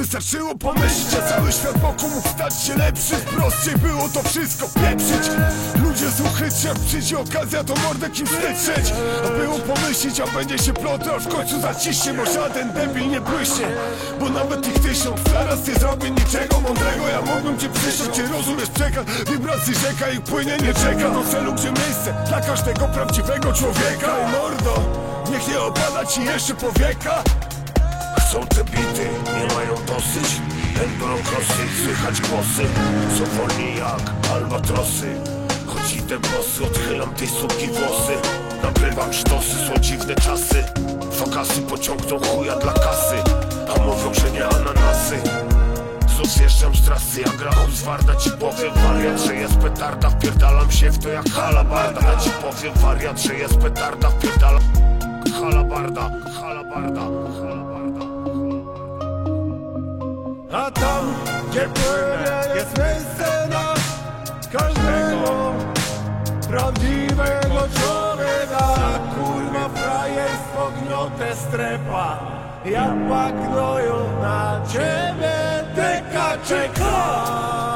wystarczyło pomyśleć A cały świat wokół mógł stać się lepszy. Prościej było to wszystko pieprzyć. Ludzie zuchyć, jak przyjdzie okazja to mordę kim strzeć A było pomyśleć, a będzie się plotro Aż w końcu zaciśnie, bo żaden debil nie błyśnie. Bo nawet ich tysiąc zaraz nie zrobię niczego mądrego. Ja mógłbym cię przysiąść, czy rozumiesz przekaz Wibracji rzeka i płynie nie czeka. Do celu, gdzie miejsce dla każdego prawdziwego człowieka. I mordo, niech nie opada ci jeszcze powieka. Są te Krosy, słychać głosy Są wolni jak albatrosy. Choć idę bosy, odchylam tej suki włosy. Nagrywam sztosy, są dziwne czasy. Fokasy pociągną chuja dla kasy A mówią, że nie ananasy. Znów zjeżdżam z trasy, jak grachów z Warda Ci powiem wariat, że jest petarda. Wpierdalam się w to jak halabarda. Ja ci powiem wariat, że jest petarda. Wpierdalam halabarda, halabarda, halabarda A tam, gdzie płynie jest miejsce na każdego prawdziwego człowieka. Kurwa frajerstwo gniotę strepa. Ja pagnoju na ciebie deka czeka